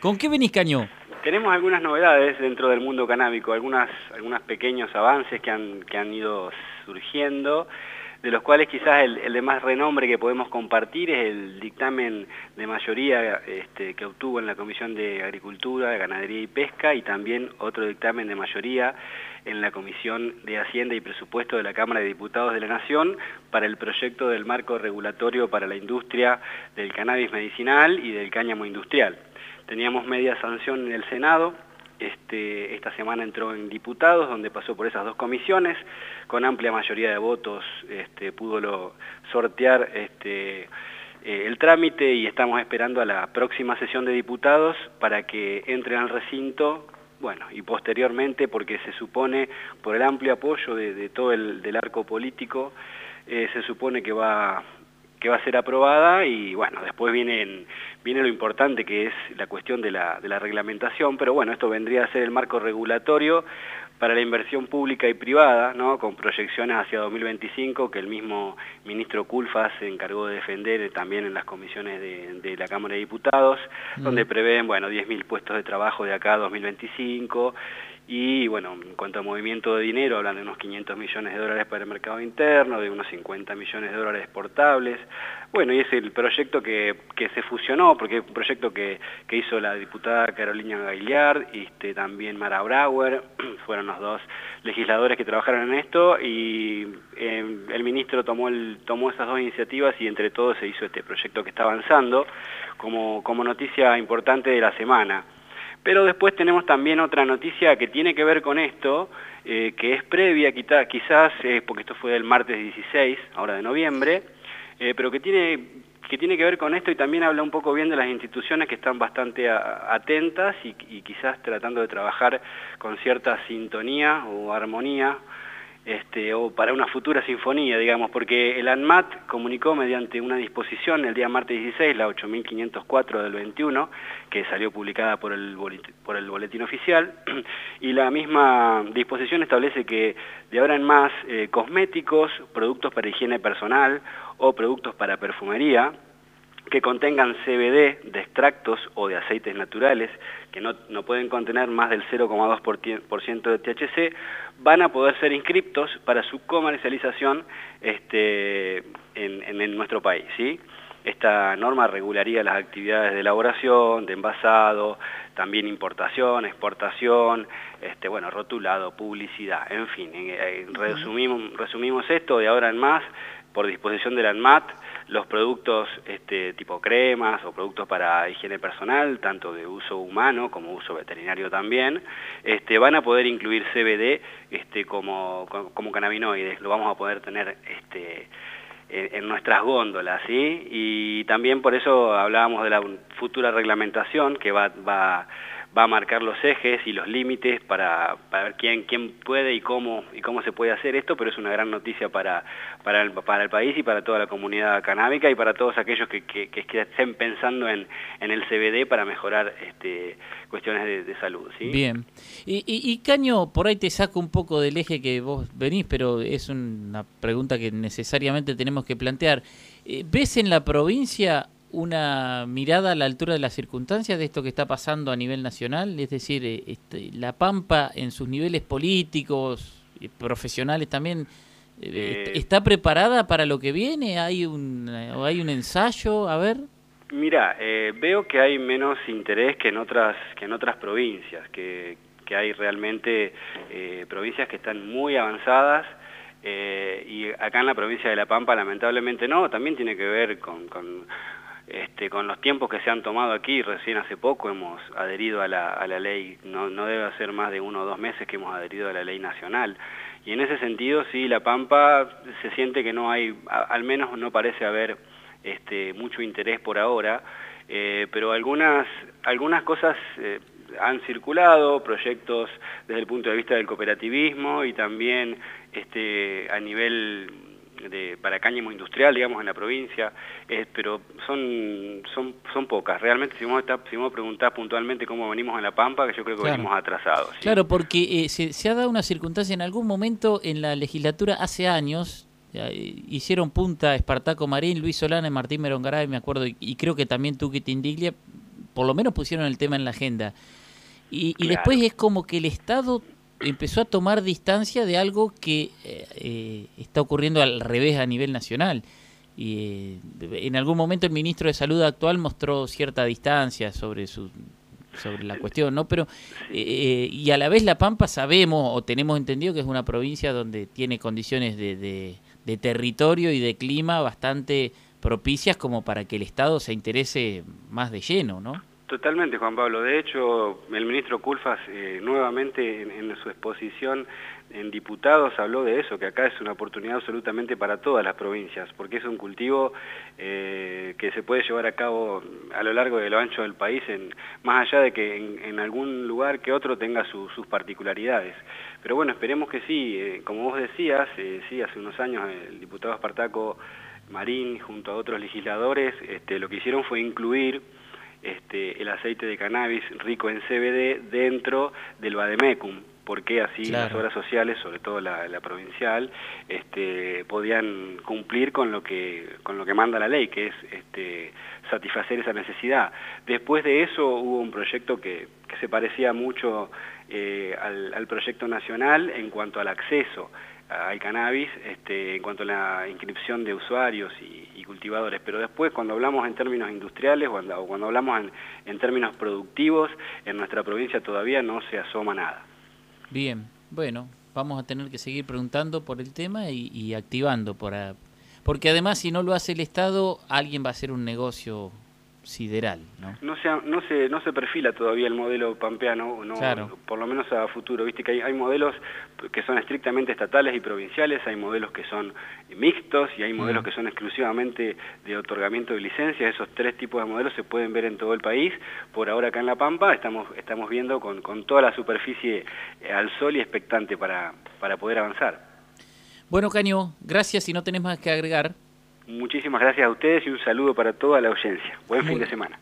¿Con qué venís, Caño? Tenemos algunas novedades dentro del mundo canábico, algunas, algunos pequeños avances que han, que han ido surgiendo, de los cuales quizás el, de más renombre que podemos compartir es el dictamen de mayoría este, que obtuvo en la Comisión de Agricultura, Ganadería y Pesca y también otro dictamen de mayoría en la Comisión de Hacienda y Presupuesto de la Cámara de Diputados de la Nación para el proyecto del marco regulatorio para la industria del cannabis medicinal y del cáñamo industrial. Teníamos media sanción en el Senado, este, esta semana entró en diputados, donde pasó por esas dos comisiones, con amplia mayoría de votos este, pudo lo, sortear este, eh, el trámite y estamos esperando a la próxima sesión de diputados para que entren al recinto bueno, y posteriormente, porque se supone, por el amplio apoyo de, todo el del arco político, eh, se supone que va, que va a ser aprobada y bueno, después viene, viene lo importante que es la cuestión de la, de la reglamentación, pero bueno, esto vendría a ser el marco regulatorio para la inversión pública y privada, ¿no? con proyecciones hacia 2025 que el mismo ministro Culfas se encargó de defender también en las comisiones de, la Cámara de Diputados, mm. donde prevén bueno, 10.000 puestos de trabajo de acá a 2025 y bueno, en cuanto a movimiento de dinero, hablan de unos 500 millones de dólares para el mercado interno, de unos 50 millones de dólares exportables. Bueno, y es el proyecto que, que se fusionó, porque es un proyecto que, que hizo la diputada Carolina Gaillard, y este, también Mara Brauer, fueron los dos legisladores que trabajaron en esto, y eh, el ministro tomó, tomó esas dos iniciativas y entre todos se hizo este proyecto que está avanzando como, como noticia importante de la semana. Pero después tenemos también otra noticia que tiene que ver con esto, eh, que es previa, quizás, eh, porque esto fue del martes 16, ahora de noviembre, eh, pero que tiene, que ver con esto y también habla un poco bien de las instituciones que están bastante atentas y quizás tratando de trabajar con cierta sintonía o armonía este, o para una futura sinfonía, digamos, porque el ANMAT comunicó mediante una disposición el día martes 16, la 8504 del 21, que salió publicada por el, por el boletín oficial, y la misma disposición establece que de ahora en más eh, cosméticos, productos para higiene personal o productos para perfumería, que contengan CBD de extractos o de aceites naturales, que no, no pueden contener más del 0,2% de THC, van a poder ser inscriptos para su comercialización este, en, en, nuestro país. ¿sí? Esta norma regularía las actividades de elaboración, de envasado, también importación, exportación, este, bueno, rotulado, publicidad, en fin, resumimos, resumimos esto de ahora en más, por disposición de la ANMAT, los productos este, tipo cremas o productos para higiene personal, tanto de uso humano como uso veterinario también, este, van a poder incluir CBD este, como, como cannabinoides, lo vamos a poder tener este, en, nuestras góndolas, ¿sí? Y también por eso hablábamos de la futura reglamentación que va, va va a marcar los ejes y los límites para, para ver quién, quién puede y cómo, y cómo se puede hacer esto, pero es una gran noticia para, para, el, para el país y para toda la comunidad canábica y para todos aquellos que, que, que estén pensando en, en, el CBD para mejorar este, cuestiones de, salud. ¿sí? Bien. Y, y, Caño, por ahí te saco un poco del eje que vos venís, pero es una pregunta que necesariamente tenemos que plantear. Eh, ¿Ves en la provincia una mirada a la altura de las circunstancias de esto que está pasando a nivel nacional, es decir, eh, este, la Pampa en sus niveles políticos, y profesionales también, eh, eh, ¿está preparada para lo que viene? ¿Hay un, hay un ensayo? A ver. Mira, veo que hay menos interés que en otras, que en otras provincias, que, que hay realmente provincias que están muy avanzadas, y acá en la provincia de La Pampa lamentablemente no, también tiene que ver con, con, este, con los tiempos que se han tomado aquí, recién hace poco hemos adherido a la, ley, no, no debe ser más de uno o dos meses que hemos adherido a la ley nacional. Y en ese sentido, sí, La Pampa se siente que no hay, al menos no parece haber este, mucho interés por ahora, eh, pero algunas, algunas cosas eh, han circulado, proyectos desde el punto de vista del cooperativismo y también este, a nivel de, para cáñamo industrial, digamos, en la provincia, eh, pero son, son, son pocas. Realmente, si vos, está, si vos preguntás puntualmente cómo venimos en La Pampa, que yo creo que venimos atrasados. Claro, porque eh, se, ha dado una circunstancia en algún momento en la legislatura hace años, hicieron punta Espartaco Marín, Luis Solana y Martín Merongaray, me acuerdo, y, creo que también Tuki Tindiglia, por lo menos pusieron el tema en la agenda. Y, después es como que el Estado empezó a tomar distancia de algo que eh, eh, está ocurriendo al revés a nivel nacional. Y eh, en algún momento el ministro de Salud actual mostró cierta distancia sobre su sobre la cuestión, ¿no? Pero y a la vez La Pampa sabemos o tenemos entendido que es una provincia donde tiene condiciones de, de territorio y de clima bastante propicias como para que el Estado se interese más de lleno, ¿no? Totalmente, Juan Pablo. De hecho, el ministro Culfas eh, nuevamente en, su exposición en diputados habló de eso, que acá es una oportunidad absolutamente para todas las provincias, porque es un cultivo eh, que se puede llevar a cabo a lo largo de lo ancho del país, en, más allá de que en, algún lugar que otro tenga sus particularidades. Pero bueno, esperemos que sí. Eh, como vos decías, sí, hace unos años el diputado Espartaco Marín, junto a otros legisladores, este, lo que hicieron fue incluir este, el aceite de cannabis rico en CBD dentro del Bademecum, porque así las obras sociales, sobre todo la, provincial, este, podían cumplir con lo que con lo que manda la ley, que es este, satisfacer esa necesidad. Después de eso hubo un proyecto que, se parecía mucho eh, al proyecto nacional en cuanto al acceso al cannabis este, en cuanto a la inscripción de usuarios y, cultivadores, pero después cuando hablamos en términos industriales o cuando, hablamos en, términos productivos, en nuestra provincia todavía no se asoma nada. Bien, bueno, vamos a tener que seguir preguntando por el tema y, activando, por porque además si no lo hace el Estado, alguien va a hacer un negocio sideral. ¿no? No, se, no, se, no se perfila todavía el modelo pampeano, no, por lo menos a futuro. Viste que hay, hay, modelos que son estrictamente estatales y provinciales, hay modelos que son mixtos y hay modelos mm. que son exclusivamente de otorgamiento de licencias. Esos tres tipos de modelos se pueden ver en todo el país. Por ahora acá en La Pampa estamos, estamos viendo con, con toda la superficie eh, al sol y expectante para, para poder avanzar. Bueno, Caño, gracias. y no tenés más que agregar, Muchísimas gracias a ustedes y un saludo para toda la audiencia. Buen fin de semana.